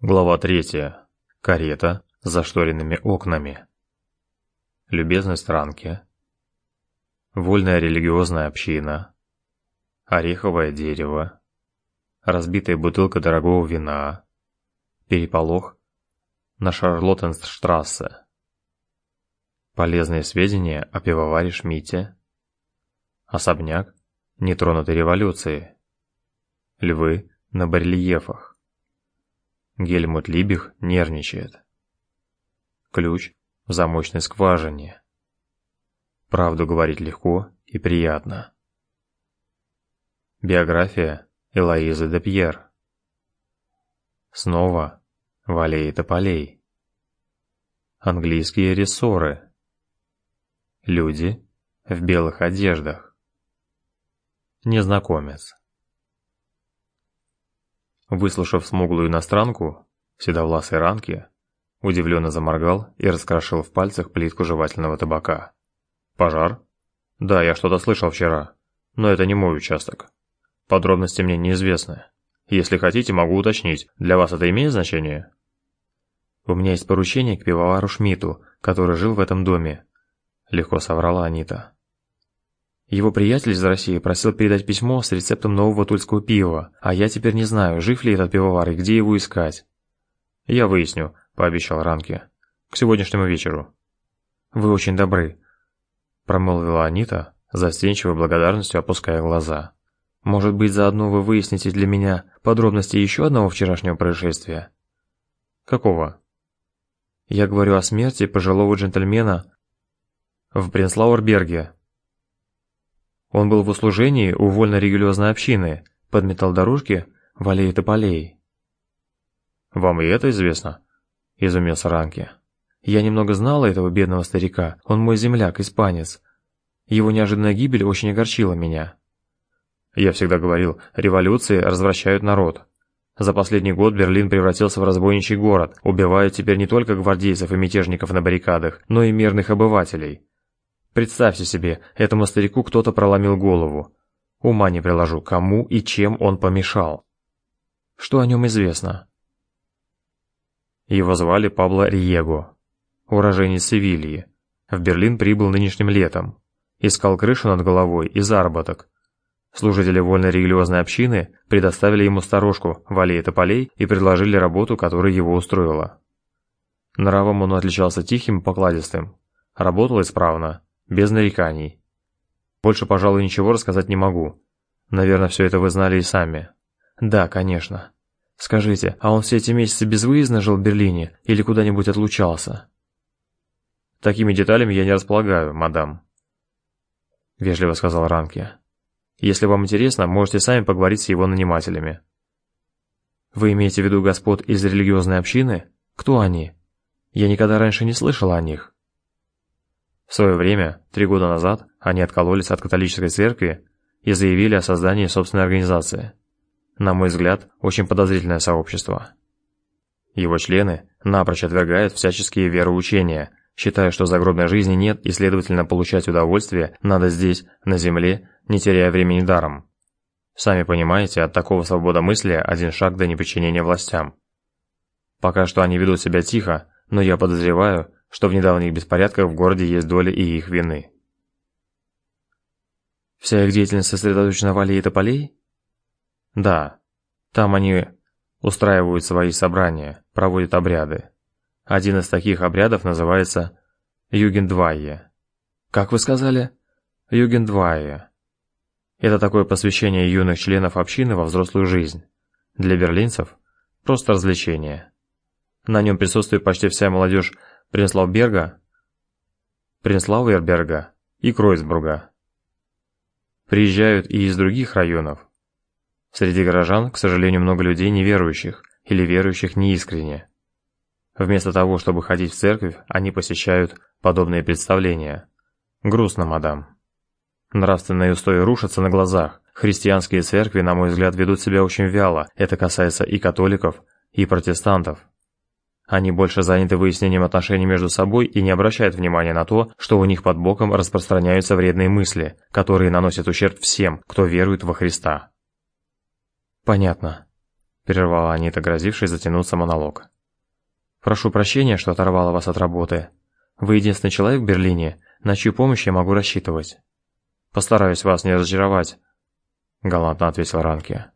Глава третья. Карета с зашторенными окнами. Любезность Ранки. Вольная религиозная община. Ореховое дерево. Разбитая бутылка дорогого вина. Переполох на Шарлоттенштрассе. Полезные сведения о пивоваре Шмите. Особняк, нетронутый революции. Львы на барельефах. Гельмут Либих нервничает. Ключ в замочной скважине. Правду говорить легко и приятно. Биография Элоизы де Пьер. Снова Валей Тополей. Английские рессоры. Люди в белых одеждах. Незнакомец. Выслушав смуглую иностранку, седовласой ранки, удивленно заморгал и раскрошил в пальцах плитку жевательного табака. «Пожар?» «Да, я что-то слышал вчера, но это не мой участок. Подробности мне неизвестны. Если хотите, могу уточнить. Для вас это имеет значение?» «У меня есть поручение к пивовару Шмиту, который жил в этом доме», — легко соврала Анита. Его приятель из России просил передать письмо с рецептом нового тульского пива, а я теперь не знаю, жив ли этот пивовар и где его искать. Я выясню, пообещал Ранке. К сегодняшнему вечеру. Вы очень добры, промолвила Анита, застенчивой благодарностью опуская глаза. Может быть, заодно вы выясните для меня подробности еще одного вчерашнего происшествия? Какого? Я говорю о смерти пожилого джентльмена в Бренслауэрберге, он был в услужении у вольно-религиозной общины, подметал дорожки в аллее тополей. «Вам и это известно?» – изумился Ранки. «Я немного знала этого бедного старика, он мой земляк, испанец. Его неожиданная гибель очень огорчила меня». Я всегда говорил, революции развращают народ. За последний год Берлин превратился в разбойничий город, убивают теперь не только гвардейцев и мятежников на баррикадах, но и мирных обывателей. Представьте себе, этому старику кто-то проломил голову. Ума не приложу, кому и чем он помешал. Что о нем известно? Его звали Пабло Риего, уроженец Севильи. В Берлин прибыл нынешним летом. Искал крышу над головой и заработок. Служители вольной религиозной общины предоставили ему сторожку в аллее тополей и предложили работу, которая его устроила. Нравом он отличался тихим и покладистым. Работал исправно, без нареканий. Больше, пожалуй, ничего рассказать не могу. Наверное, все это вы знали и сами. Да, конечно. Скажите, а он все эти месяцы безвыездно жил в Берлине или куда-нибудь отлучался? Такими деталями я не располагаю, мадам. Вежливо сказал Ранке. Если вам интересно, можете сами поговорить с его нанимателями. Вы имеете в виду господ из религиозной общины? Кто они? Я никогда раньше не слышал о них. В свое время, три года назад, они откололись от католической церкви и заявили о создании собственной организации. На мой взгляд, очень подозрительное сообщество. Его члены напрочь отвергают всяческие вероучения, считая, что загробной жизни нет и, следовательно, получать удовольствие надо здесь, на земле, не теряя времени даром. Сами понимаете, от такого свободомыслия один шаг до неподчинения властям. Пока что они ведут себя тихо, но я подозреваю, что в недавних беспорядках в городе есть доля и их вины. Вся их деятельность сосредоточена в аллее тополей? Да. Там они устраивают свои собрания, проводят обряды. Один из таких обрядов называется Югендвайе. Как вы сказали? Югендвайе. Это такое посвящение юных членов общины во взрослую жизнь. Для берлинцев просто развлечение. На нем присутствует почти вся молодежь Принславберга, Принслауэрберга и Кройцбурга. Приезжают и из других районов. Среди горожан, к сожалению, много людей неверующих или верующих неискренне. Вместо того, чтобы ходить в церковь, они посещают подобные представления. Грустно, мадам. Нравственные устои рушатся на глазах. Христианские церкви, на мой взгляд, ведут себя очень вяло. Это касается и католиков, и протестантов. Они больше заняты выяснением отношений между собой и не обращают внимания на то, что у них под боком распространяются вредные мысли, которые наносят ущерб всем, кто верует во Христа. Понятно. прервала Анита, грозившись затянуться монолог. Прошу прощения, что оторвала вас от работы. Вы единственный человек в Берлине, на чью помощь я могу рассчитывать. Постараюсь вас не разочаровать, галантно ответил Ранки.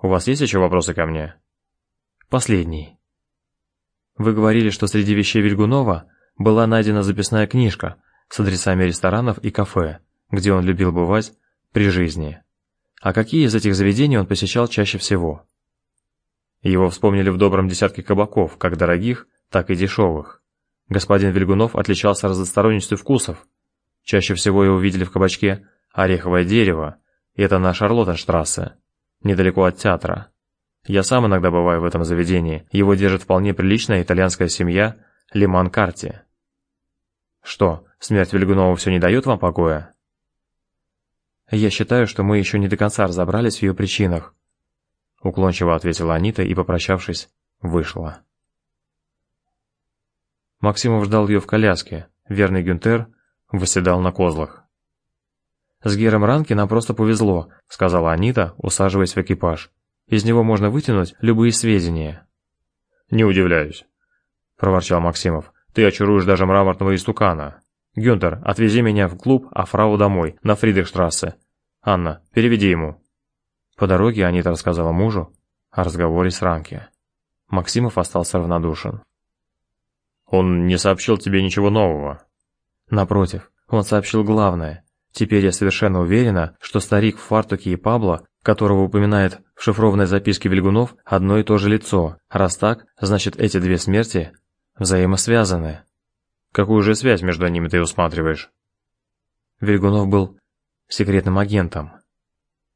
У вас есть еще вопросы ко мне? Последний. Вы говорили, что среди вещей Вильгунова была найдена записная книжка с адресами ресторанов и кафе, где он любил бывать при жизни. А какие из этих заведений он посещал чаще всего? Его вспомнили в добром десятке кабаков, как дорогих, так и дешевых. Господин Вильгунов отличался разносторонностью вкусов. Чаще всего его видели в кабачке «Ореховое дерево», и это на Шарлоттенштрассе, недалеко от театра. Я сам иногда бываю в этом заведении. Его держит вполне приличная итальянская семья Лиман Карти. Что, смерть Вильгунова все не дает вам покоя? Я считаю, что мы еще не до конца разобрались в ее причинах. Уклончиво ответила Анита и, попрощавшись, вышла. Максимов ждал ее в коляске. Верный Гюнтер восседал на козлах. «С Гером Ранки нам просто повезло», — сказала Анита, усаживаясь в экипаж. Из него можно вытянуть любые сведения. Не удивляюсь, проворчал Максимов. Ты очаруешь даже мраморного истукана. Гюнтер, отвези меня в клуб, а фрау домой, на Фридрихштрассе. Анна, переведи ему. По дороге Анита рассказала мужу о разговоре с Ранки. Максимов остался равнодушен. Он не сообщил тебе ничего нового. Напротив, он сообщил главное. Теперь я совершенно уверена, что старик в фартуке и Пабло которого упоминает в шифрованной записке Вильгунов, одно и то же лицо. Раз так, значит эти две смерти взаимосвязаны. Какую же связь между ними ты усматриваешь? Вильгунов был секретным агентом.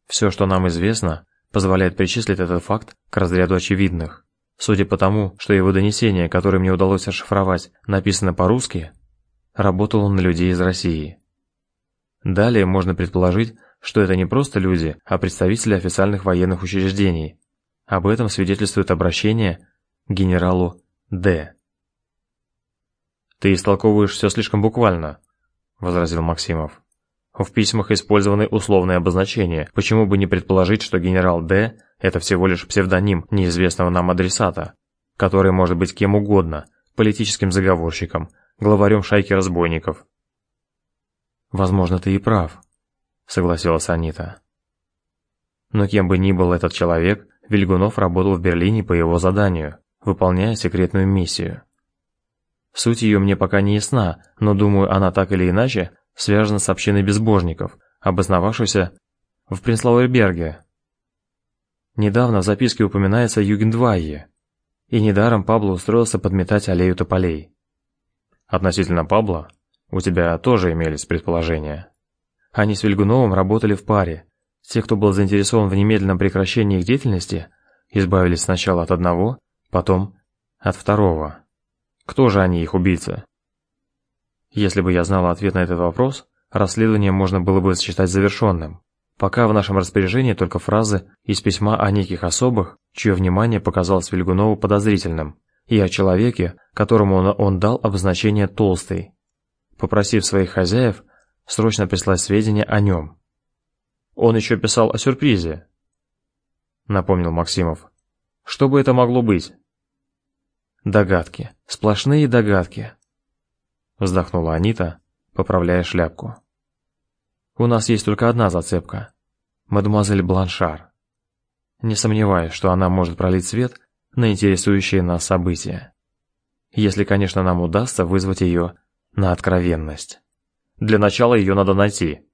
Все, что нам известно, позволяет причислить этот факт к разряду очевидных. Судя по тому, что его донесение, которое мне удалось расшифровать, написано по-русски, работал он на людей из России. Далее можно предположить, что это не просто люди, а представители официальных военных учреждений. Об этом свидетельствует обращение к генералу Д. «Ты истолковываешь все слишком буквально», — возразил Максимов. «В письмах использованы условные обозначения. Почему бы не предположить, что генерал Д — это всего лишь псевдоним неизвестного нам адресата, который может быть кем угодно, политическим заговорщиком, главарем шайки разбойников?» «Возможно, ты и прав», согласилась Анита. Но кем бы ни был этот человек, Вильгунов работал в Берлине по его заданию, выполняя секретную миссию. Суть ее мне пока не ясна, но думаю, она так или иначе связана с общиной безбожников, обосновавшейся в Принслауэрберге. Недавно в записке упоминается Югендвайе, и недаром Пабло устроился подметать аллею тополей. Относительно Пабло у тебя тоже имелись предположения. Они с Вильгуновым работали в паре. Те, кто был заинтересован в немедленном прекращении их деятельности, избавились сначала от одного, потом от второго. Кто же они, их убийцы? Если бы я знала ответ на этот вопрос, расследование можно было бы считать завершенным. Пока в нашем распоряжении только фразы из письма о неких особых, чье внимание показалось Вильгунову подозрительным, и о человеке, которому он, он дал обозначение «толстый». Попросив своих хозяев срочно прислать сведения о нем. Он еще писал о сюрпризе, напомнил Максимов. Что бы это могло быть? Догадки, сплошные догадки. Вздохнула Анита, поправляя шляпку. У нас есть только одна зацепка. Мадемуазель Бланшар. Не сомневаюсь, что она может пролить свет на интересующие нас события. Если, конечно, нам удастся вызвать ее на откровенность. Для начала ее надо найти.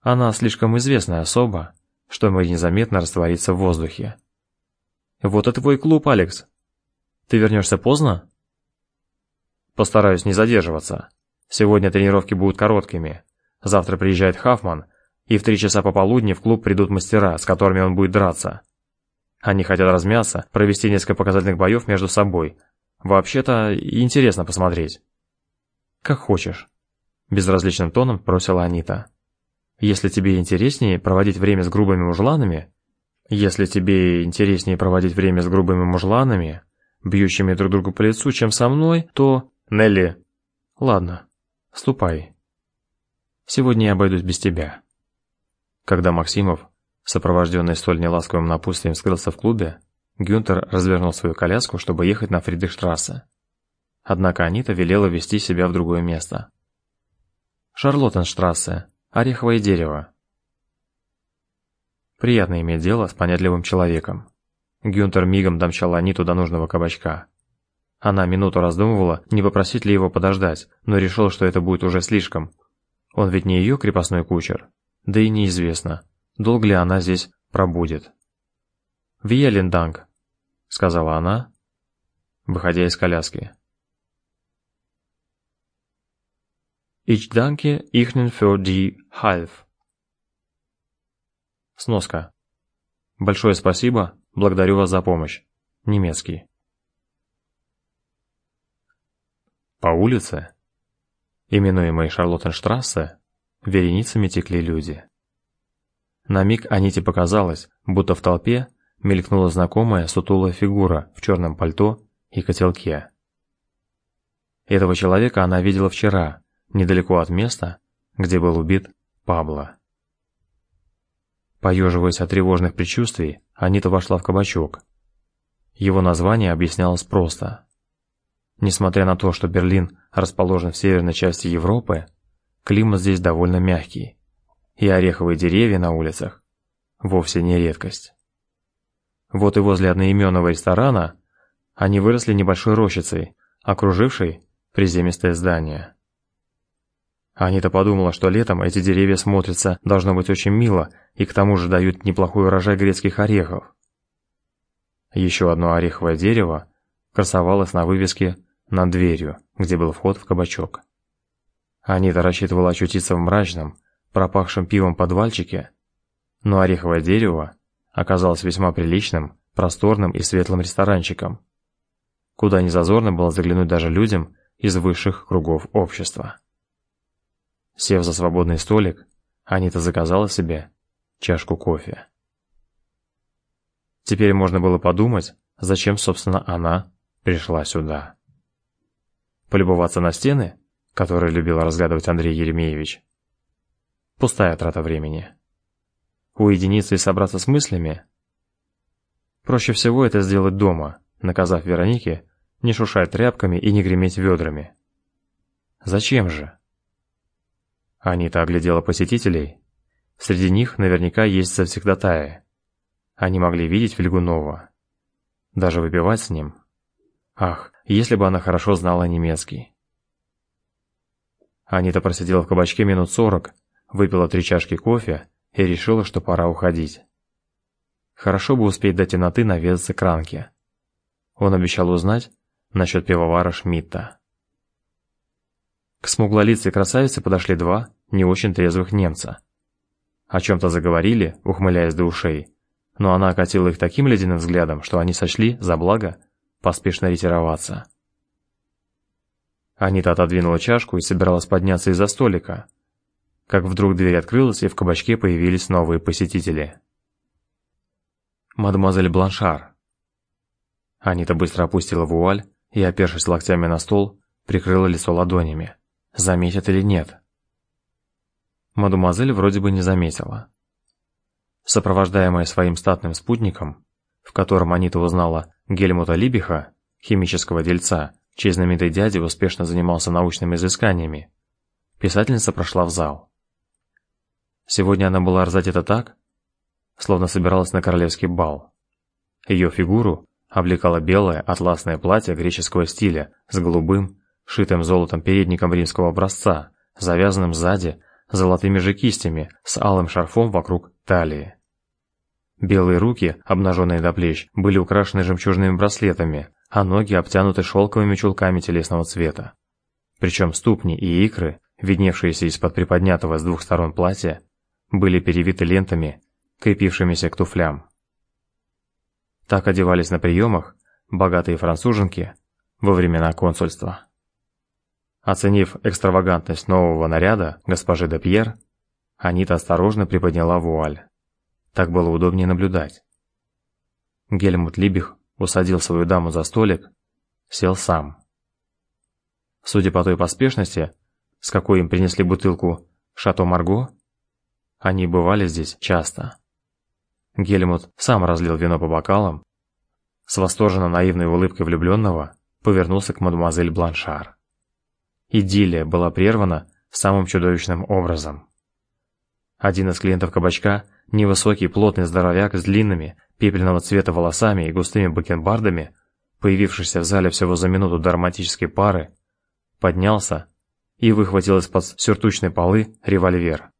Она слишком известная особа, чтобы незаметно раствориться в воздухе. Вот и твой клуб, Алекс. Ты вернешься поздно? Постараюсь не задерживаться. Сегодня тренировки будут короткими. Завтра приезжает Хафман, и в три часа пополудни в клуб придут мастера, с которыми он будет драться. Они хотят размяться, провести несколько показательных боев между собой. Вообще-то интересно посмотреть. Как хочешь безразличным тоном бросила Анита. Если тебе интереснее проводить время с грубыми мужланами, если тебе интереснее проводить время с грубыми мужланами, бьющими друг друга по лицу, чем со мной, то Нелли. Ладно, ступай. Сегодня я обойдусь без тебя. Когда Максимов Сопровожденный столь неласковым напутствием скрылся в клубе, Гюнтер развернул свою коляску, чтобы ехать на Фридрихштрассе. Однако Анита велела вести себя в другое место. Шарлоттенштрассе, Ореховое дерево. Приятно иметь дело с понятливым человеком. Гюнтер мигом домчал Аниту до нужного кабачка. Она минуту раздумывала, не попросить ли его подождать, но решила, что это будет уже слишком. Он ведь не ее крепостной кучер. Да и неизвестно, долго ли она здесь пробудет. «Виелинданг», — сказала она, выходя из коляски. Ich danke Ihnen für die Hilfe. Сноска. Большое спасибо, благодарю вас за помощь. Немецкий. По улице, именуемой Шарлоттенштрассе, вереницами текли люди. На миг Аните показалось, будто в толпе мелькнула знакомая сутулая фигура в черном пальто и котелке. Этого человека она видела вчера, недалеко от места, где был убит Пабло. Поеживаясь от тревожных предчувствий, Анита вошла в кабачок. Его название объяснялось просто. Несмотря на то, что Берлин расположен в северной части Европы, климат здесь довольно мягкий, и ореховые деревья на улицах вовсе не редкость. Вот и возле одноименного ресторана они выросли небольшой рощицей, окружившей приземистое здание. Анита подумала, что летом эти деревья смотрятся должно быть очень мило и к тому же дают неплохой урожай грецких орехов. Еще одно ореховое дерево красовалось на вывеске над дверью, где был вход в кабачок. Анита рассчитывала очутиться в мрачном, пропахшем пивом подвальчике, но ореховое дерево оказалось весьма приличным, просторным и светлым ресторанчиком, куда не зазорно было заглянуть даже людям из высших кругов общества. Сев за свободный столик, Анита заказала себе чашку кофе. Теперь можно было подумать, зачем, собственно, она пришла сюда. Полюбоваться на стены, которые любил разглядывать Андрей Еремеевич. Пустая трата времени. Уединиться и собраться с мыслями. Проще всего это сделать дома, наказав Веронике не шушать тряпками и не греметь ведрами. Зачем же? Анита оглядела посетителей. Среди них наверняка есть завсегдатаи. Они могли видеть Вильгунова. Даже выпивать с ним. Ах, если бы она хорошо знала немецкий. Анита просидела в кабачке минут сорок, выпила три чашки кофе и решила, что пора уходить. Хорошо бы успеть до темноты наведаться к Ранке. Он обещал узнать насчет пивовара Шмидта. К смуглолицей красавице подошли два не очень трезвых немца. О чем-то заговорили, ухмыляясь до ушей, но она окатила их таким ледяным взглядом, что они сочли за благо поспешно ретироваться. Анита отодвинула чашку и собиралась подняться из-за столика, как вдруг дверь открылась и в кабачке появились новые посетители. Мадемуазель Бланшар. Анита быстро опустила вуаль и, опершись локтями на стол, прикрыла лицо ладонями заметят или нет. Мадемуазель вроде бы не заметила. Сопровождаемая своим статным спутником, в котором Анита узнала Гельмута Либиха, химического дельца, чей знаменитый дядя успешно занимался научными изысканиями, писательница прошла в зал. Сегодня она была разодета так, словно собиралась на королевский бал. Ее фигуру облекало белое атласное платье греческого стиля с голубым, шитым золотом передником римского образца, завязанным сзади золотыми же кистями с алым шарфом вокруг талии. Белые руки, обнаженные до плеч, были украшены жемчужными браслетами, а ноги обтянуты шелковыми чулками телесного цвета. Причем ступни и икры, видневшиеся из-под приподнятого с двух сторон платья, были перевиты лентами, крепившимися к туфлям. Так одевались на приемах богатые француженки во времена консульства. Оценив экстравагантность нового наряда госпожи де Пьер, Анита осторожно приподняла вуаль. Так было удобнее наблюдать. Гельмут Либих усадил свою даму за столик, сел сам. Судя по той поспешности, с какой им принесли бутылку «Шато Марго», они бывали здесь часто. Гельмут сам разлил вино по бокалам, с восторженно наивной улыбкой влюбленного повернулся к мадемуазель Бланшар. Идиллия была прервана самым чудовищным образом. Один из клиентов кабачка, невысокий плотный здоровяк с длинными, пепельного цвета волосами и густыми бакенбардами, появившийся в зале всего за минуту до романтической пары, поднялся и выхватил из-под сюртучной полы револьвер.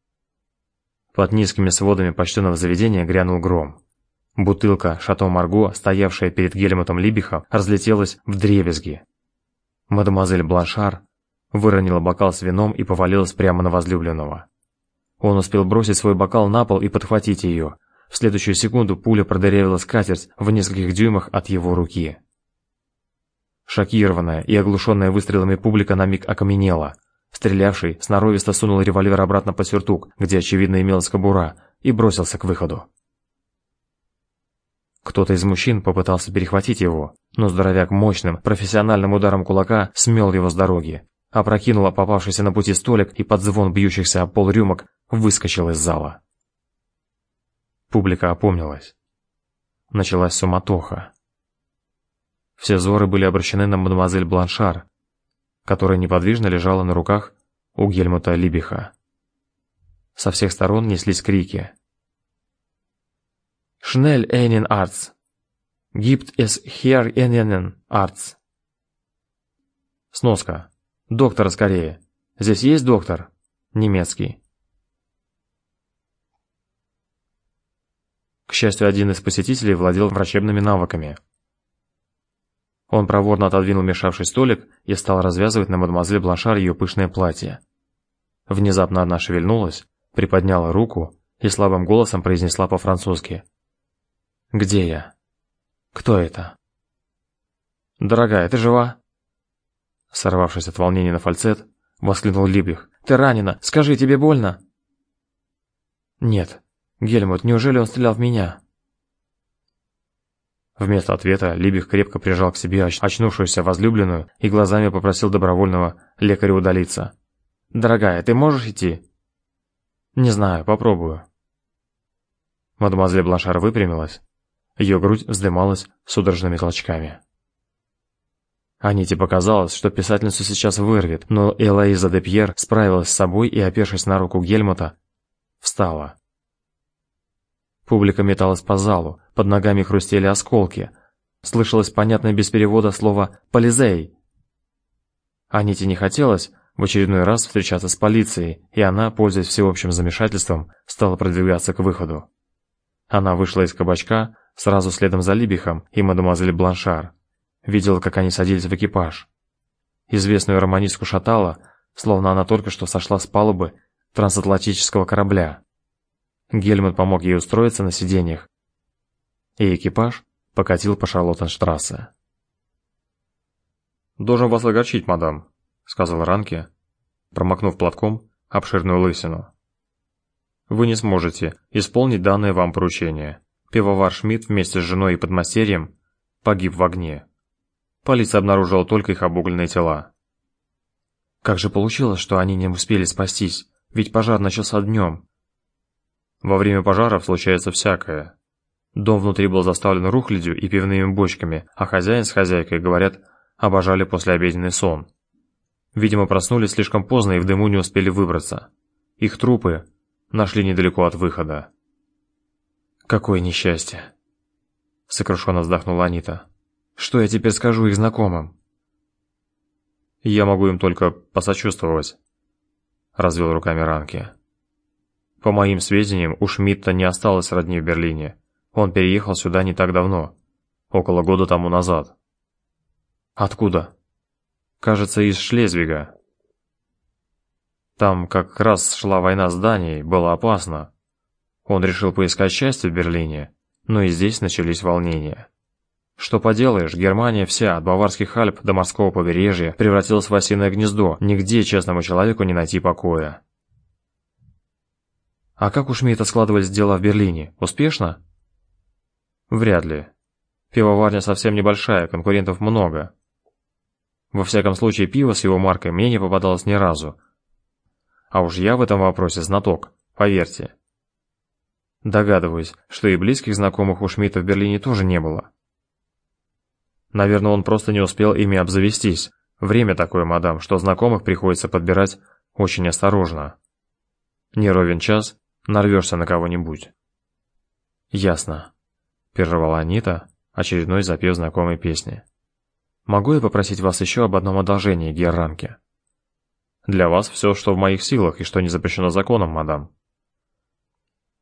Под низкими сводами почтенного заведения грянул гром. Бутылка «Шато Марго», стоявшая перед Гельмутом Либихом, разлетелась в дребезги. Мадемуазель Бланшар выронила бокал с вином и повалилась прямо на возлюбленного. Он успел бросить свой бокал на пол и подхватить ее. В следующую секунду пуля продырявила скатерть в нескольких дюймах от его руки. Шокированная и оглушенная выстрелами публика на миг окаменела. Стрелявший сноровисто сунул револьвер обратно под сюртук, где, очевидно, имелась кобура, и бросился к выходу. Кто-то из мужчин попытался перехватить его, но здоровяк мощным, профессиональным ударом кулака смел его с дороги, опрокинула попавшийся на пути столик и под звон бьющихся о пол рюмок выскочил из зала. Публика опомнилась. Началась суматоха. Все взоры были обращены на мадемуазель Бланшар, которая неподвижно лежала на руках у Гельмута Либиха. Со всех сторон неслись крики. «Шнель Эйнин Арц! Гибт эс хер Эйнин Арц!» Сноска. «Доктора скорее! Здесь есть доктор?» Немецкий. К счастью, один из посетителей владел врачебными навыками. Он проворно отодвинул мешавший столик и стал развязывать на мадемуазель Бланшар ее пышное платье. Внезапно она шевельнулась, приподняла руку и слабым голосом произнесла по-французски. «Где я? Кто это?» «Дорогая, ты жива?» Сорвавшись от волнения на фальцет, воскликнул Либих. «Ты ранена! Скажи, тебе больно?» «Нет», Гельмут, неужели он стрелял в меня? Вместо ответа Либих крепко прижал к себе очнувшуюся возлюбленную и глазами попросил добровольного лекаря удалиться. «Дорогая, ты можешь идти?» «Не знаю, попробую». Мадемуазель Бланшар выпрямилась. Ее грудь вздымалась судорожными толчками. Аните показалось, что писательницу сейчас вырвет, но Элоиза де Пьер справилась с собой и, опершись на руку Гельмута, встала. Публика металась по залу, под ногами хрустели осколки. Слышалось понятное без перевода слово «полизей». Аните не хотелось в очередной раз встречаться с полицией, и она, пользуясь всеобщим замешательством, стала продвигаться к выходу. Она вышла из кабачка сразу следом за Либихом и мадемуазель Бланшар. Видела, как они садились в экипаж. Известную романистку шатала, словно она только что сошла с палубы трансатлантического корабля. Гельмут помог ей устроиться на сиденьях, и экипаж покатил по Шарлоттенштрассе. «Должен вас огорчить, мадам», — сказал Ранке, промокнув платком обширную лысину. «Вы не сможете исполнить данное вам поручение. Пивовар Шмидт вместе с женой и подмастерьем погиб в огне. Полиция обнаружила только их обугленные тела». «Как же получилось, что они не успели спастись? Ведь пожар начался днем», во время пожаров случается всякое. Дом внутри был заставлен рухлядью и пивными бочками, а хозяин с хозяйкой, говорят, обожали послеобеденный сон. Видимо, проснулись слишком поздно и в дыму не успели выбраться. Их трупы нашли недалеко от выхода. «Какое несчастье!» Сокрушенно вздохнула Анита. «Что я теперь скажу их знакомым?» «Я могу им только посочувствовать», — развел руками Ранки. По моим сведениям, у Шмидта не осталось родни в Берлине. Он переехал сюда не так давно, около года тому назад. Откуда? Кажется, из Шлезвига. Там как раз шла война с Данией, было опасно. Он решил поискать счастье в Берлине, но и здесь начались волнения. Что поделаешь, Германия вся, от Баварских Альп до морского побережья, превратилась в осиное гнездо, нигде честному человеку не найти покоя. А как у Шмидта складывались дела в Берлине? Успешно? Вряд ли. Пивоварня совсем небольшая, конкурентов много. Во всяком случае, пиво с его маркой мне не попадалось ни разу. А уж я в этом вопросе знаток, поверьте. Догадываюсь, что и близких знакомых у Шмидта в Берлине тоже не было. Наверное, он просто не успел ими обзавестись. Время такое, мадам, что знакомых приходится подбирать очень осторожно. Не ровен час, нарвешься на кого-нибудь. Ясно. Прервала Анита, очередной запев знакомой песни. Могу я попросить вас еще об одном одолжении, Герранке? Для вас все, что в моих силах и что не запрещено законом, мадам.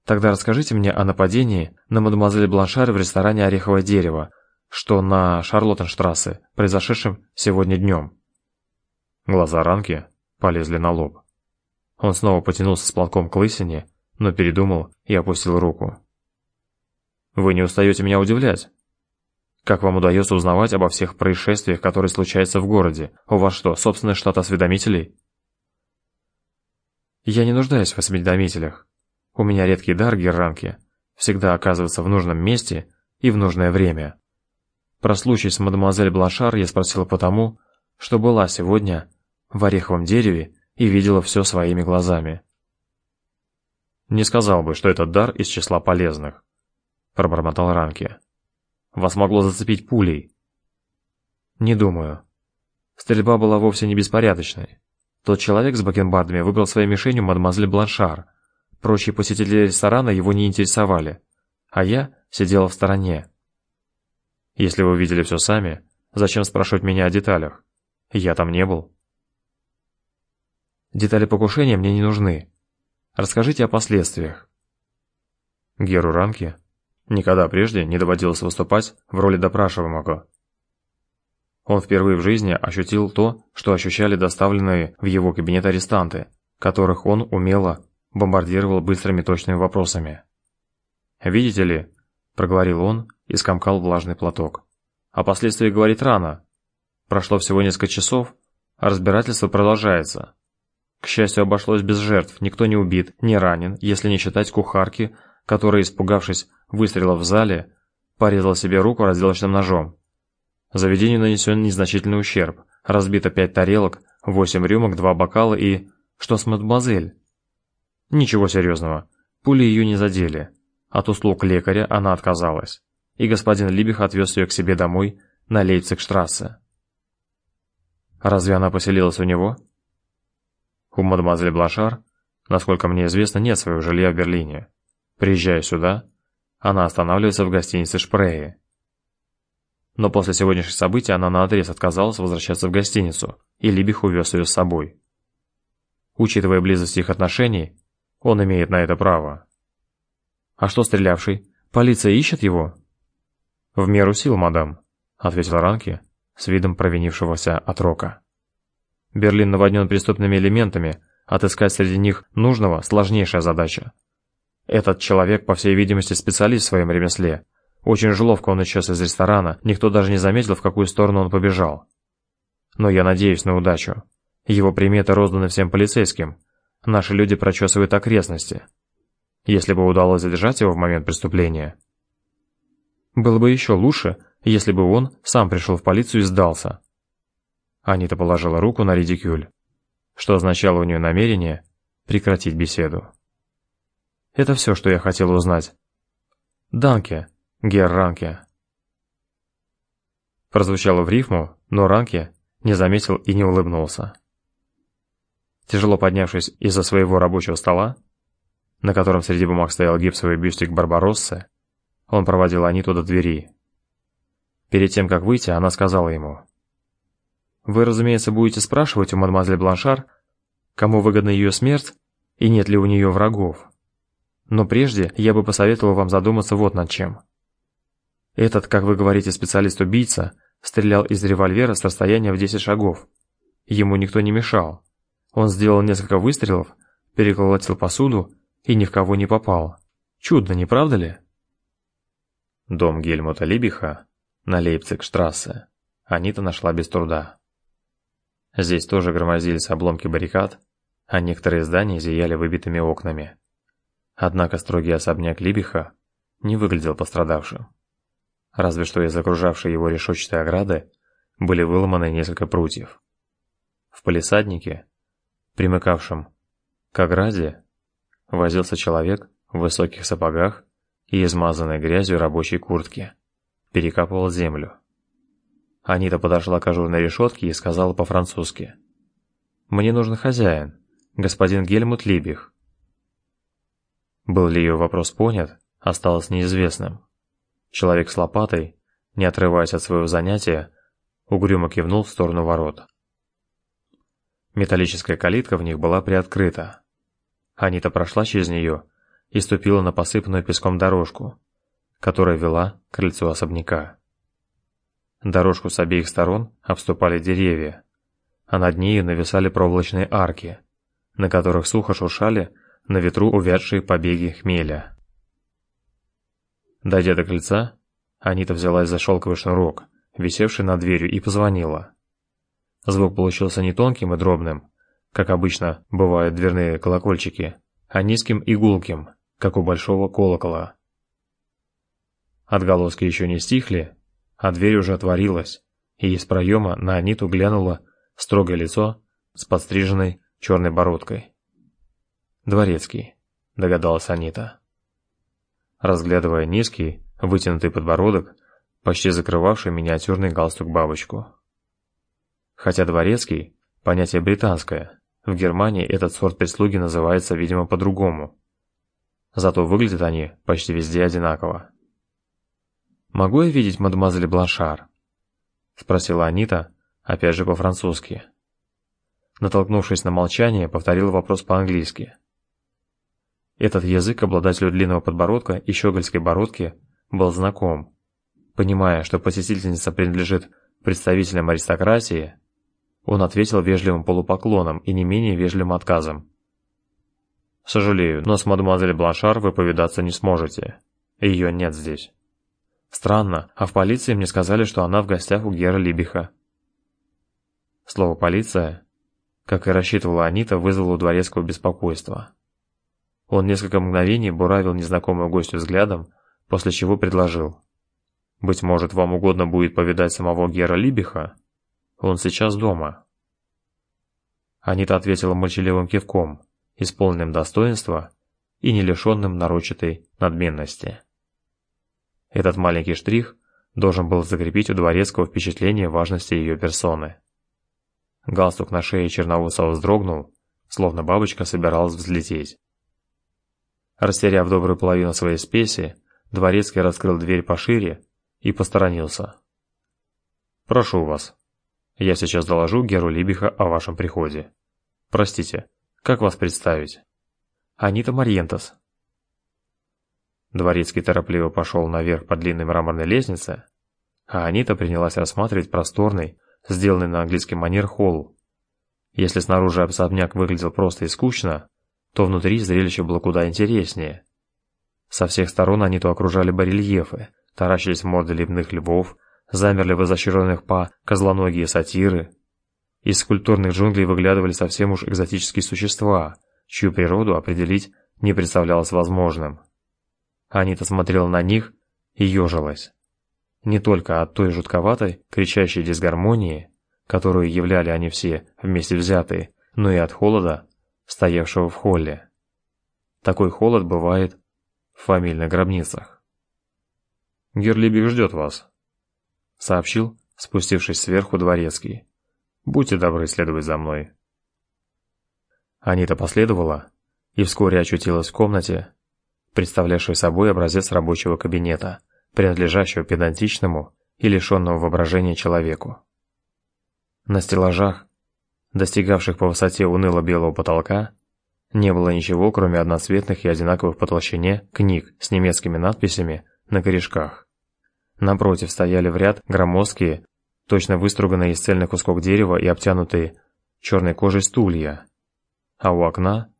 Тогда расскажите мне о нападении на мадемуазель Бланшар в ресторане «Ореховое дерево», что на Шарлоттенштрассе, произошедшем сегодня днем. Глаза Ранки полезли на лоб. Он снова потянулся с платком к лысине, но передумал и опустил руку. «Вы не устаете меня удивлять. Как вам удается узнавать обо всех происшествиях, которые случаются в городе? У вас что, собственный штат осведомителей?» «Я не нуждаюсь в осведомителях. У меня редкий дар, Герранки, всегда оказываться в нужном месте и в нужное время. Про случай с мадемуазель Блашар я спросила потому, что была сегодня в ореховом дереве и видела все своими глазами. «Не сказал бы, что этот дар из числа полезных», — пробормотал Ранки. «Вас могло зацепить пулей». «Не думаю. Стрельба была вовсе не беспорядочной. Тот человек с бакенбардами выбрал своей мишенью мадемуазель Бланшар. Прочие посетители ресторана его не интересовали, а я сидела в стороне. Если вы видели все сами, зачем спрашивать меня о деталях? Я там не был». Детали покушения мне не нужны. Расскажите о последствиях. Геру Ранке никогда прежде не доводилось выступать в роли допрашиваемого. Он впервые в жизни ощутил то, что ощущали доставленные в его кабинет арестанты, которых он умело бомбардировал быстрыми точными вопросами. «Видите ли», – проговорил он и скомкал влажный платок. «О последствиях говорить рано. Прошло всего несколько часов, а разбирательство продолжается. К счастью, обошлось без жертв, никто не убит, не ранен, если не считать кухарки, которая, испугавшись выстрела в зале, порезала себе руку разделочным ножом. Заведению нанесен незначительный ущерб. Разбито пять тарелок, восемь рюмок, два бокала и... Что с мадемуазель? Ничего серьезного. Пули ее не задели. От услуг лекаря она отказалась. И господин Либих отвез ее к себе домой на Лейпцигштрассе. Разве она поселилась у него? У мадемуазель Блашар, насколько мне известно, нет своего жилья в Берлине. Приезжая сюда, она останавливается в гостинице Шпрее. Но после сегодняшних событий она наотрез отказалась возвращаться в гостиницу, и Либих увез ее с собой. Учитывая близость их отношений, он имеет на это право. А что стрелявший? Полиция ищет его? В меру сил, мадам, ответил Ранки с видом провинившегося от рока. Берлин наводнен преступными элементами, отыскать среди них нужного – сложнейшая задача. Этот человек, по всей видимости, специалист в своем ремесле. Очень же он исчез из ресторана, никто даже не заметил, в какую сторону он побежал. Но я надеюсь на удачу. Его приметы розданы всем полицейским. Наши люди прочесывают окрестности. Если бы удалось задержать его в момент преступления. Было бы еще лучше, если бы он сам пришел в полицию и сдался. Анита положила руку на редикюль, что означало у нее намерение прекратить беседу. Это все, что я хотела узнать. Данке, Гер Ранке. Прозвучало в рифму, но Ранке не заметил и не улыбнулся. Тяжело поднявшись из-за своего рабочего стола, на котором среди бумаг стоял гипсовый бюстик Барбароссы, он проводил Аниту до двери. Перед тем, как выйти, она сказала ему — вы, разумеется, будете спрашивать у мадемуазель Бланшар, кому выгодна ее смерть и нет ли у нее врагов. Но прежде я бы посоветовал вам задуматься вот над чем. Этот, как вы говорите, специалист-убийца стрелял из револьвера с расстояния в 10 шагов. Ему никто не мешал. Он сделал несколько выстрелов, переколотил посуду и ни в кого не попал. Чудно, не правда ли? Дом Гельмута Либиха на Лейпциг-штрассе Анита нашла без труда. Здесь тоже громоздились обломки баррикад, а некоторые здания зияли выбитыми окнами. Однако строгий особняк Либиха не выглядел пострадавшим. Разве что из окружавшей его решетчатой ограды были выломаны несколько прутьев. В палисаднике, примыкавшем к ограде, возился человек в высоких сапогах и измазанной грязью рабочей куртке. Перекапывал землю. Анита подошла к ажурной решетке и сказала по-французски. «Мне нужен хозяин, господин Гельмут Либих». Был ли ее вопрос понят, осталось неизвестным. Человек с лопатой, не отрываясь от своего занятия, угрюмо кивнул в сторону ворот. Металлическая калитка в них была приоткрыта. Анита прошла через нее и ступила на посыпанную песком дорожку, которая вела к крыльцу особняка. Дорожку с обеих сторон обступали деревья, а над ней нависали проволочные арки, на которых сухо шуршали на ветру увядшие побеги хмеля. Дойдя до крыльца, Анита взялась за шелковый шнурок, висевший над дверью, и позвонила. Звук получился не тонким и дробным, как обычно бывают дверные колокольчики, а низким и гулким, как у большого колокола. Отголоски еще не стихли, а дверь уже отворилась, и из проема на Аниту глянуло строгое лицо с подстриженной черной бородкой. «Дворецкий», — догадалась Анита. Разглядывая низкий, вытянутый подбородок, почти закрывавший миниатюрный галстук-бабочку. Хотя дворецкий – понятие британское, в Германии этот сорт прислуги называется, видимо, по-другому. Зато выглядят они почти везде одинаково. «Могу я видеть мадемуазель Бланшар?» – спросила Анита, опять же по-французски. Натолкнувшись на молчание, повторила вопрос по-английски. Этот язык обладателю длинного подбородка и щегольской бородки был знаком. Понимая, что посетительница принадлежит представителям аристократии, он ответил вежливым полупоклоном и не менее вежливым отказом. «Сожалею, но с мадемуазель Бланшар вы повидаться не сможете. Ее нет здесь». «Странно, а в полиции мне сказали, что она в гостях у Гера Либиха». Слово «полиция», как и рассчитывала Анита, вызвало у дворецкого беспокойство. Он несколько мгновений буравил незнакомую гостью взглядом, после чего предложил. «Быть может, вам угодно будет повидать самого Гера Либиха?» Он сейчас дома. Анита ответила молчаливым кивком, исполненным достоинства и не лишенным нарочатой надменности. Этот маленький штрих должен был закрепить у дворецкого впечатление важности ее персоны. Галстук на шее Черноусова вздрогнул, словно бабочка собиралась взлететь. Растеряв добрую половину своей спеси, дворецкий раскрыл дверь пошире и посторонился. «Прошу вас», я сейчас доложу Геру Либиха о вашем приходе. Простите, как вас представить? Анита Марьентас. Дворецкий торопливо пошел наверх по длинной мраморной лестнице, а Анита принялась рассматривать просторный, сделанный на английский манер холл. Если снаружи особняк выглядел просто и скучно, то внутри зрелище было куда интереснее. Со всех сторон Аниту окружали барельефы, таращились морды лепных львов, замерли в изощренных па козлоногие сатиры. Из скульптурных джунглей выглядывали совсем уж экзотические существа, чью природу определить не представлялось возможным. Анита смотрела на них и ежилась. Не только от той жутковатой, кричащей дисгармонии, которую являли они все вместе взятые, но и от холода, стоявшего в холле. Такой холод бывает в фамильных гробницах. «Герлибик ждет вас», — сообщил, спустившись сверху дворецкий. «Будьте добры следовать за мной». Анита последовала и вскоре очутилась в комнате, представлявшей собой образец рабочего кабинета, принадлежащего педантичному и лишенному воображения человеку. На стеллажах, достигавших по высоте уныло-белого потолка, не было ничего, кроме одноцветных и одинаковых по толщине книг с немецкими надписями на корешках. Напротив стояли в ряд громоздкие, точно выструганные из цельных кусков дерева и обтянутые черной кожей стулья. А у окна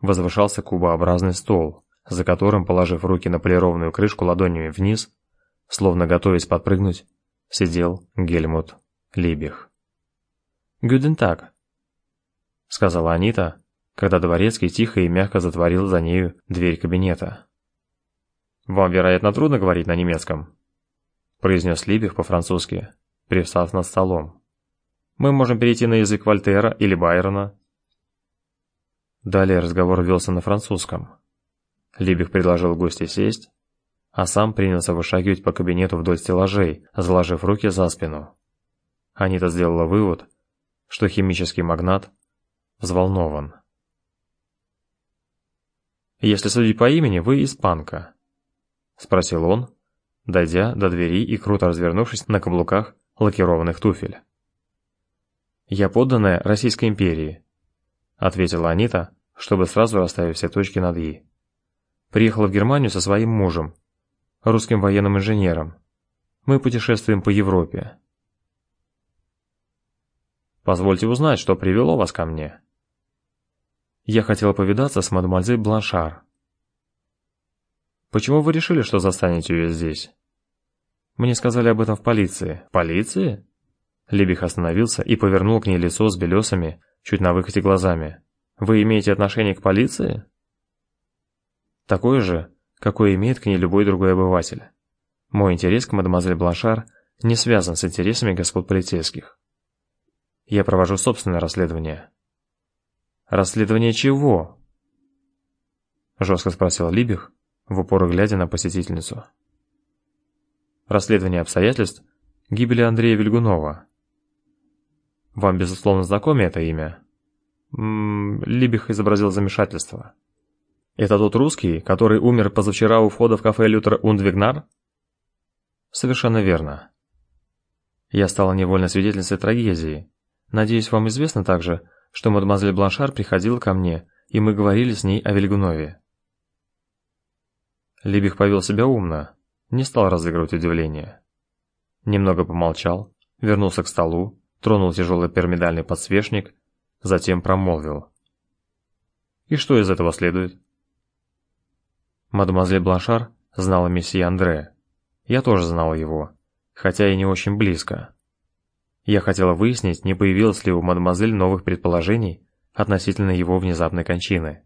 возвышался кубообразный стол, за которым, положив руки на полированную крышку ладонями вниз, словно готовясь подпрыгнуть, сидел Гельмут Либих. «Гюден так», — сказала Анита, когда Дворецкий тихо и мягко затворил за нею дверь кабинета. «Вам, вероятно, трудно говорить на немецком?» произнес Либих по-французски, привстав над столом. Мы можем перейти на язык Вольтера или Байрона. Далее разговор велся на французском. Либих предложил гостю сесть, а сам принялся вышагивать по кабинету вдоль стеллажей, заложив руки за спину. Анита сделала вывод, что химический магнат взволнован. «Если судить по имени, вы испанка?» – спросил он, дойдя до двери и круто развернувшись на каблуках лакированных туфель. «Я подданная Российской империи», – ответила Анита, чтобы сразу расставить все точки над «и». «Приехала в Германию со своим мужем, русским военным инженером. Мы путешествуем по Европе». «Позвольте узнать, что привело вас ко мне». «Я хотела повидаться с мадемуазель Бланшар». «Почему вы решили, что застанете ее здесь?» «Мне сказали об этом в полиции». «Полиции?» Лебих остановился и повернул к ней лицо с белесами, чуть на выкате глазами. «Вы имеете отношение к полиции?» «Такое же, какое имеет к ней любой другой обыватель. Мой интерес к мадемуазель Бланшар не связан с интересами господ полицейских. Я провожу собственное расследование». «Расследование чего?» Жестко спросил Либих, в упор глядя на посетительницу. «Расследование обстоятельств гибели Андрея Вильгунова», вам, безусловно, знакомо это имя? М -м, Либих изобразил замешательство. Это тот русский, который умер позавчера у входа в кафе Лютер Ундвигнар? Совершенно верно. Я стала невольной свидетельницей трагедии. Надеюсь, вам известно также, что мадемуазель Бланшар приходила ко мне, и мы говорили с ней о Вильгунове. Либих повел себя умно, не стал разыгрывать удивление. Немного помолчал, вернулся к столу, тронул тяжелый пирамидальный подсвечник, затем промолвил. «И что из этого следует?» Мадемуазель Бланшар знала месье Андре. Я тоже знала его, хотя и не очень близко. Я хотела выяснить, не появилось ли у мадемуазель новых предположений относительно его внезапной кончины.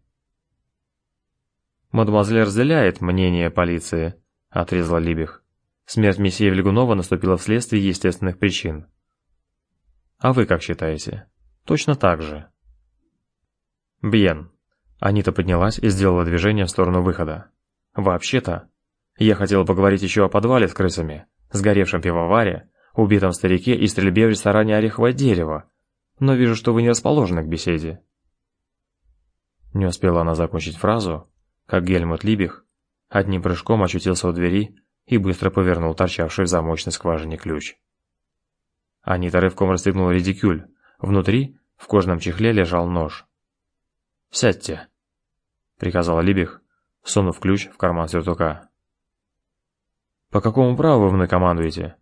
«Мадемуазель разделяет мнение полиции», — отрезала Либих. «Смерть месье Вильгунова наступила вследствие естественных причин. А вы как считаете? Точно так же. Бьен. Анита поднялась и сделала движение в сторону выхода. Вообще-то, я хотела поговорить еще о подвале с крысами, сгоревшем пивоваре, убитом старике и стрельбе в ресторане «Ореховое дерево», но вижу, что вы не расположены к беседе. Не успела она закончить фразу, как Гельмут Либих одним прыжком очутился у двери и быстро повернул торчавший в замочной скважине ключ. Анита рывком расстегнула редикюль. Внутри, в кожаном чехле, лежал нож. «Сядьте», — приказал Либих, сунув ключ в карман сюртука. «По какому праву вы мной командуете?»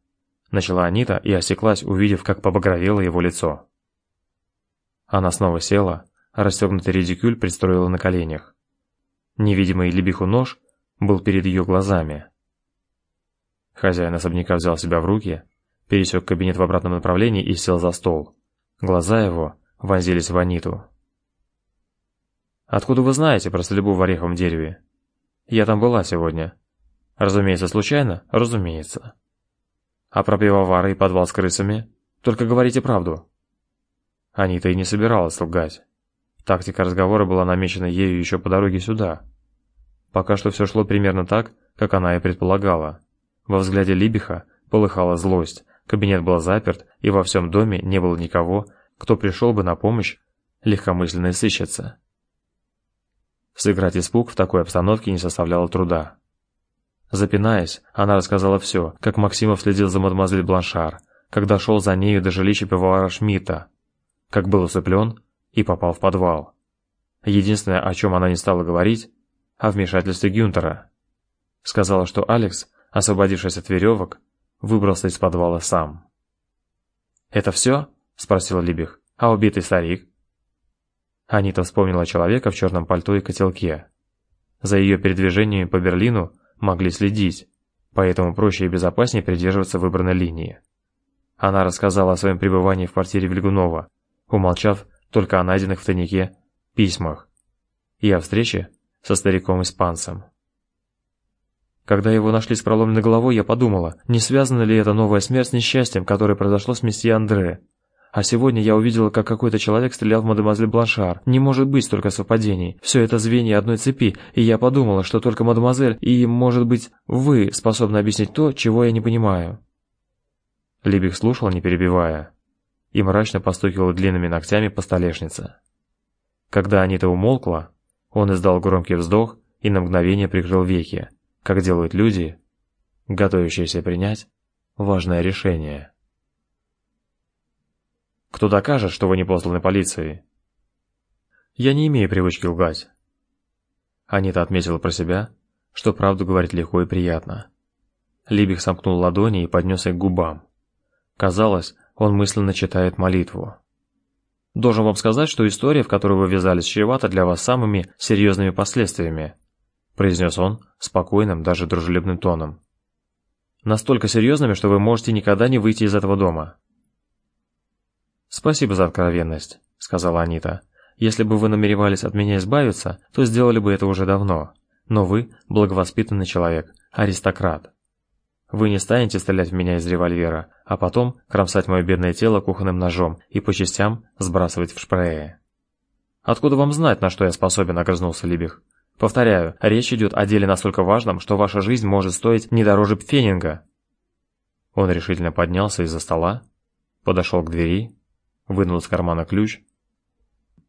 Начала Анита и осеклась, увидев, как побагровело его лицо. Она снова села, расстегнутый редикюль пристроила на коленях. Невидимый Либиху нож был перед ее глазами. Хозяин особняка взял себя в руки пересек кабинет в обратном направлении и сел за стол. Глаза его вонзились в Аниту. «Откуда вы знаете про стрельбу в ореховом дереве? Я там была сегодня. Разумеется, случайно? Разумеется. А про пивовары и подвал с крысами? Только говорите правду». Анита и не собиралась лгать. Тактика разговора была намечена ею еще по дороге сюда. Пока что все шло примерно так, как она и предполагала. Во взгляде Либиха полыхала злость, Кабинет был заперт, и во всем доме не было никого, кто пришел бы на помощь легкомысленной сыщице. Сыграть испуг в такой обстановке не составляло труда. Запинаясь, она рассказала все, как Максимов следил за мадемуазель Бланшар, когда шел за нею до жилища пивовара Шмидта, как был усыплен и попал в подвал. Единственное, о чем она не стала говорить, о вмешательстве Гюнтера. Сказала, что Алекс, освободившись от веревок, выбрался из подвала сам. «Это все?» – спросил Либих. «А убитый старик?» Анита вспомнила человека в черном пальто и котелке. За ее передвижениями по Берлину могли следить, поэтому проще и безопаснее придерживаться выбранной линии. Она рассказала о своем пребывании в квартире Вильгунова, умолчав только о найденных в тайнике письмах и о встрече со стариком-испанцем. Когда его нашли с проломленной головой, я подумала, не связана ли эта новая смерть с несчастьем, которое произошло с месье Андре. А сегодня я увидела, как какой-то человек стрелял в мадемуазель Бланшар. Не может быть столько совпадений. Все это звенья одной цепи, и я подумала, что только мадемуазель и, может быть, вы способны объяснить то, чего я не понимаю». Либих слушал, не перебивая, и мрачно постукивал длинными ногтями по столешнице. Когда Анита умолкла, он издал громкий вздох и на мгновение прикрыл веки, как делают люди, готовящиеся принять важное решение. «Кто докажет, что вы не посланы полицией?» «Я не имею привычки лгать». Анита отметила про себя, что правду говорить легко и приятно. Либих сомкнул ладони и поднес их к губам. Казалось, он мысленно читает молитву. «Должен вам сказать, что история, в которую вы ввязались, чревата для вас самыми серьезными последствиями», произнес он спокойным, даже дружелюбным тоном. «Настолько серьезными, что вы можете никогда не выйти из этого дома». «Спасибо за откровенность», — сказала Анита. «Если бы вы намеревались от меня избавиться, то сделали бы это уже давно. Но вы благовоспитанный человек, аристократ. Вы не станете стрелять в меня из револьвера, а потом кромсать мое бедное тело кухонным ножом и по частям сбрасывать в шпрее». «Откуда вам знать, на что я способен?» – огрызнулся Либих. «Повторяю, речь идет о деле настолько важном, что ваша жизнь может стоить не дороже пфенинга». Он решительно поднялся из-за стола, подошел к двери, вынул из кармана ключ,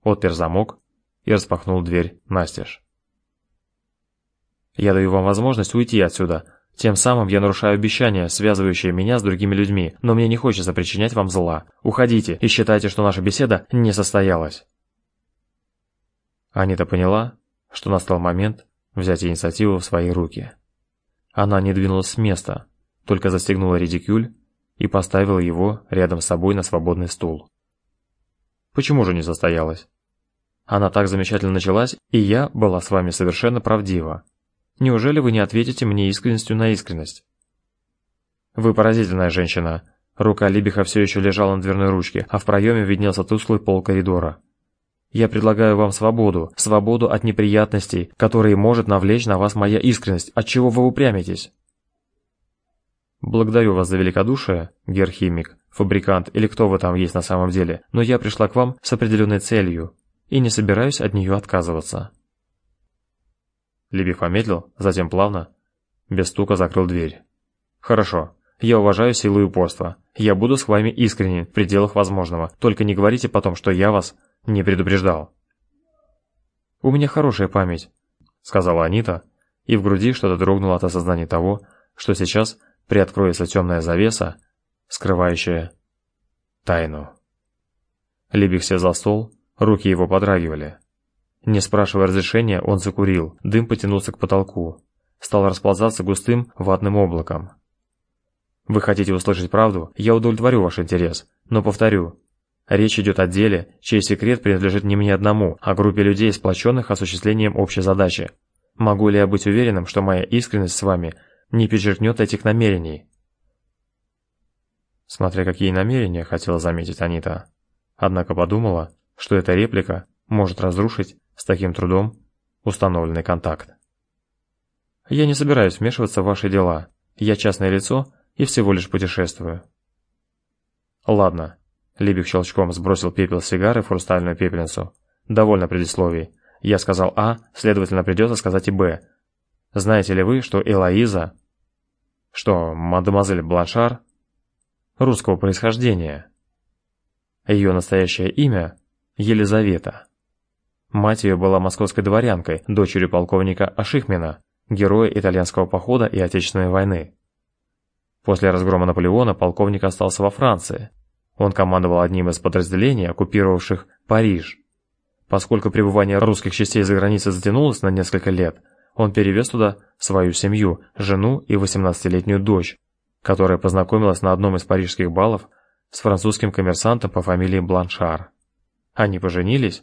отпер замок и распахнул дверь настежь. «Я даю вам возможность уйти отсюда, тем самым я нарушаю обещания, связывающие меня с другими людьми, но мне не хочется причинять вам зла. Уходите и считайте, что наша беседа не состоялась. Анита поняла, что настал момент взять инициативу в свои руки. Она не двинулась с места, только застегнула редикюль и поставила его рядом с собой на свободный стул. Почему же не состоялась? Она так замечательно началась, и я была с вами совершенно правдива. Неужели вы не ответите мне искренностью на искренность? Вы поразительная женщина. Рука Либиха все еще лежала на дверной ручке, а в проеме виднелся тусклый пол коридора. Я предлагаю вам свободу, свободу от неприятностей, которые может навлечь на вас моя искренность. От чего вы упрямитесь? Благодарю вас за великодушие, герхимик, фабрикант или кто вы там есть на самом деле, но я пришла к вам с определенной целью и не собираюсь от нее отказываться. Либих помедлил, затем плавно, без стука закрыл дверь. «Хорошо. Я уважаю силу и упорство. Я буду с вами искренен в пределах возможного. Только не говорите потом, что я вас не предупреждал». «У меня хорошая память», — сказала Анита, и в груди что-то дрогнуло от осознания того, что сейчас приоткроется темная завеса, скрывающая тайну. Либих сел за стол, руки его подрагивали. Не спрашивая разрешения, он закурил, дым потянулся к потолку. Стал расползаться густым ватным облаком. Вы хотите услышать правду? Я удовлетворю ваш интерес. Но повторю, речь идет о деле, чей секрет принадлежит не мне одному, а группе людей, сплоченных осуществлением общей задачи. Могу ли я быть уверенным, что моя искренность с вами не перечеркнет этих намерений? Смотря какие намерения, хотела заметить Анита. Однако подумала, что эта реплика может разрушить с таким трудом установленный контакт. Я не собираюсь вмешиваться в ваши дела. Я частное лицо и всего лишь путешествую. Ладно. Либик щелчком сбросил пепел сигары в хрустальную пепельницу. Довольно предисловий. Я сказал А, следовательно, придется сказать и Б. Знаете ли вы, что Элоиза, что мадемуазель Бланшар русского происхождения? Ее настоящее имя Елизавета. Мать ее была московской дворянкой, дочерью полковника Ашихмина, героя итальянского похода и Отечественной войны. После разгрома Наполеона полковник остался во Франции. Он командовал одним из подразделений, оккупировавших Париж. Поскольку пребывание русских частей за границей затянулось на несколько лет, он перевез туда свою семью, жену и 18-летнюю дочь, которая познакомилась на одном из парижских балов с французским коммерсантом по фамилии Бланшар. Они поженились,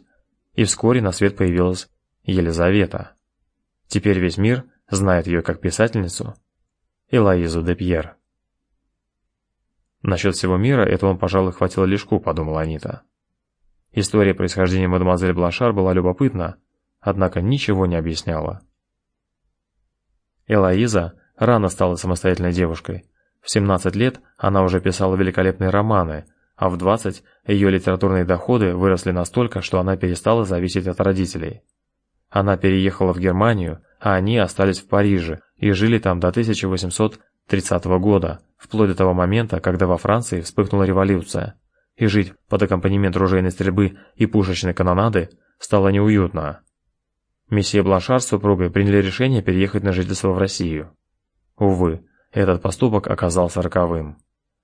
и вскоре на свет появилась Елизавета. Теперь весь мир знает ее как писательницу Элоизу де Пьер. Насчет всего мира этого, пожалуй, хватило лишку, подумала Анита. История происхождения мадемуазель Блашар была любопытна, однако ничего не объясняла. Элоиза рано стала самостоятельной девушкой. В 17 лет она уже писала великолепные романы, а в 20 ее литературные доходы выросли настолько, что она перестала зависеть от родителей. Она переехала в Германию, а они остались в Париже и жили там до 1830 года, вплоть до того момента, когда во Франции вспыхнула революция. И жить под аккомпанемент ружейной стрельбы и пушечной канонады стало неуютно. Месье Бланшар с супругой приняли решение переехать на жительство в Россию. Увы, этот поступок оказался роковым.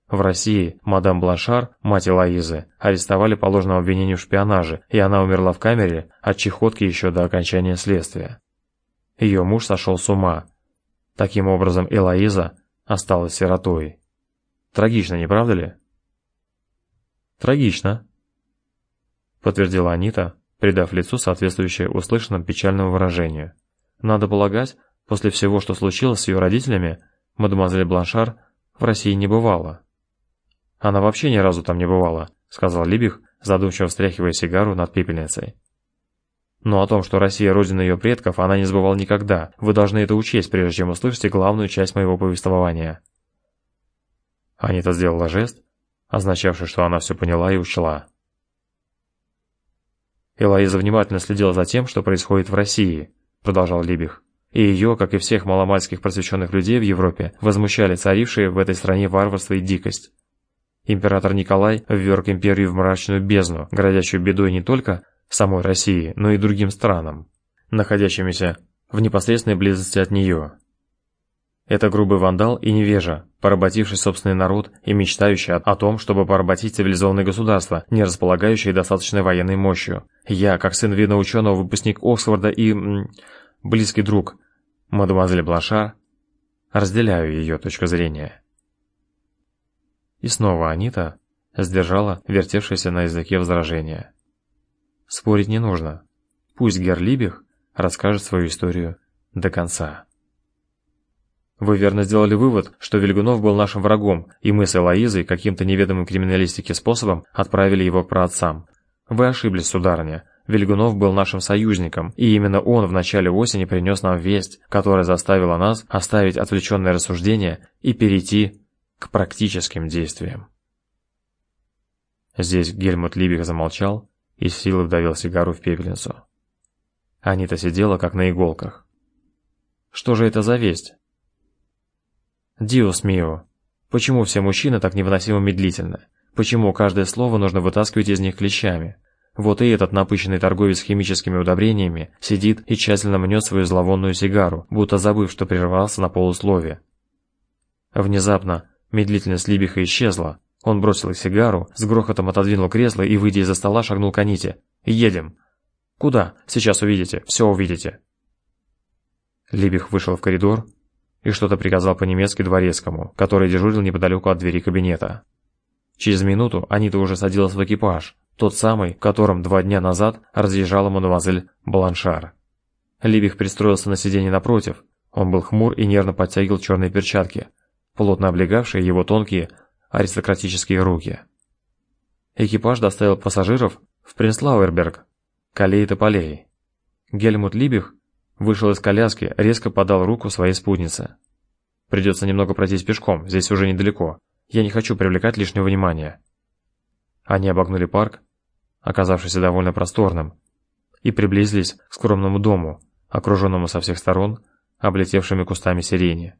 В России мадам Бланшар, мать Элоизы, арестовали по ложному обвинению в шпионаже, и она умерла в камере от чехотки еще до окончания следствия. Ее муж сошел с ума. Таким образом, Элоиза осталась сиротой. Трагично, не правда ли? Трагично, подтвердила Анита, придав лицу соответствующее услышанному печальному выражению. Надо полагать, после всего, что случилось с ее родителями, мадемуазель Бланшар в России не бывала. Она вообще ни разу там не бывала, сказал Либих, задумчиво встряхивая сигару над пепельницей. Но о том, что Россия родина ее предков, она не забывала никогда. Вы должны это учесть, прежде чем услышите главную часть моего повествования. Анита сделала жест, означавший, что она все поняла и учла. Элоиза внимательно следила за тем, что происходит в России, продолжал Либих. И ее, как и всех маломальских просвещенных людей в Европе, возмущали царившие в этой стране варварство и дикость. Император Николай вверг империю в мрачную бездну, грозящую бедой не только самой России, но и другим странам, находящимися в непосредственной близости от нее. Это грубый вандал и невежа, поработивший собственный народ и мечтающий о том, чтобы поработить цивилизованное государство, не располагающее достаточной военной мощью. Я, как сын видного ученого, выпускник Оксфорда и... М, близкий друг, мадемуазель Бланшар, разделяю ее точку зрения. И снова Анита сдержала вертевшееся на языке возражение. Спорить не нужно. Пусть Герлибих расскажет свою историю до конца. Вы верно сделали вывод, что Вильгунов был нашим врагом, и мы с Элоизой каким-то неведомым криминалистике способом отправили его к праотцам. Вы ошиблись, сударыня. Вильгунов был нашим союзником, и именно он в начале осени принес нам весть, которая заставила нас оставить отвлеченное рассуждение и перейти к практическим действиям. Здесь Гельмут Либих замолчал и с силой вдавил сигару в пепельницу. Анита сидела как на иголках. Что же это за весть? Диос мио, почему все мужчины так невыносимо медлительны? Почему каждое слово нужно вытаскивать из них клещами? Вот и этот напыщенный торговец химическими удобрениями сидит и тщательно мнет свою зловонную сигару, будто забыв, что прервался на полуслове. Внезапно Медлительность Либиха исчезла. Он бросил сигару, с грохотом отодвинул кресло и, выйдя из-за стола, шагнул к Аните. «Едем!» «Куда? Сейчас увидите, все увидите!» Либих вышел в коридор и что-то приказал по-немецки дворецкому, который дежурил неподалеку от двери кабинета. Через минуту Анита уже садилась в экипаж, тот самый, в котором два дня назад разъезжала мадемуазель Бланшар. Либих пристроился на сиденье напротив. Он был хмур и нервно подтягивал черные перчатки, плотно облегавшие его тонкие аристократические руки. Экипаж доставил пассажиров в Принслауэрберг, Калей Тополей. Гельмут Либих вышел из коляски, резко подал руку своей спутнице. «Придется немного пройтись пешком, здесь уже недалеко. Я не хочу привлекать лишнего внимания». Они обогнули парк, оказавшийся довольно просторным, и приблизились к скромному дому, окруженному со всех сторон облетевшими кустами сирени.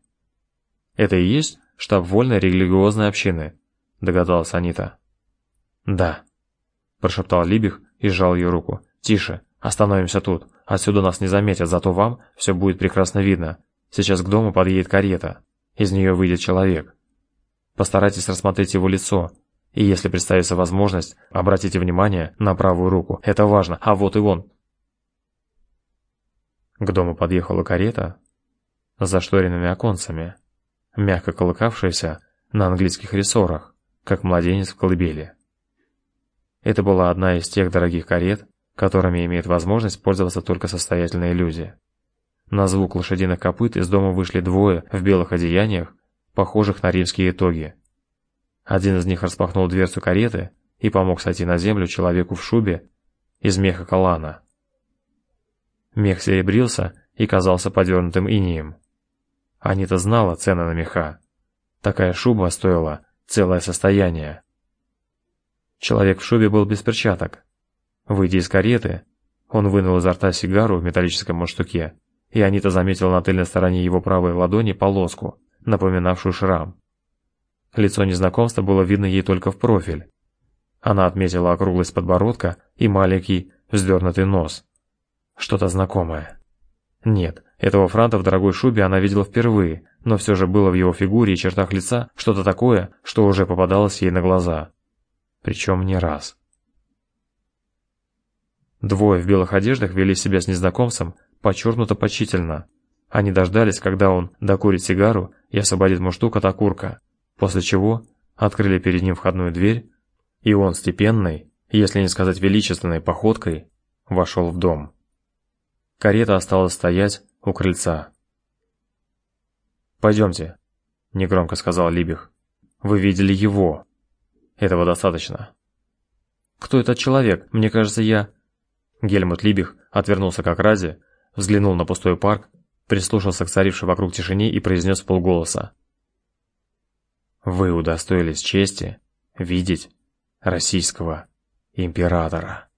Это и есть штаб вольной религиозной общины, догадалась Анита. Да, прошептал Либих и сжал ее руку. Тише, остановимся тут. Отсюда нас не заметят, зато вам все будет прекрасно видно. Сейчас к дому подъедет карета. Из нее выйдет человек. Постарайтесь рассмотреть его лицо. И если представится возможность, обратите внимание на правую руку. Это важно. А вот и он. К дому подъехала карета с зашторенными оконцами мягко колыкавшаяся на английских рессорах, как младенец в колыбели. Это была одна из тех дорогих карет, которыми имеет возможность пользоваться только состоятельные люди. На звук лошадиных копыт из дома вышли двое в белых одеяниях, похожих на римские итоги. Один из них распахнул дверцу кареты и помог сойти на землю человеку в шубе из меха калана. Мех серебрился и казался подернутым инеем. Анита знала цены на меха. Такая шуба стоила целое состояние. Человек в шубе был без перчаток. Выйдя из кареты, он вынул изо рта сигару в металлическом мундштуке, и Анита заметила на тыльной стороне его правой ладони полоску, напоминавшую шрам. Лицо незнакомца было видно ей только в профиль. Она отметила округлость подбородка и маленький вздернутый нос. Что-то знакомое. Нет, этого франта в дорогой шубе она видела впервые, но все же было в его фигуре и чертах лица что-то такое, что уже попадалось ей на глаза. Причем не раз. Двое в белых одеждах вели себя с незнакомцем подчеркнуто почтительно. Они дождались, когда он докурит сигару и освободит муштук от окурка, после чего открыли перед ним входную дверь, и он степенной, если не сказать величественной походкой, вошел в дом. Карета осталась стоять у крыльца. «Пойдемте», — негромко сказал Либих. «Вы видели его. Этого достаточно». «Кто этот человек? Мне кажется, я...» Гельмут Либих отвернулся как ради, взглянул на пустой парк, прислушался к царившей вокруг тишине и произнес полголоса. «Вы удостоились чести видеть российского императора».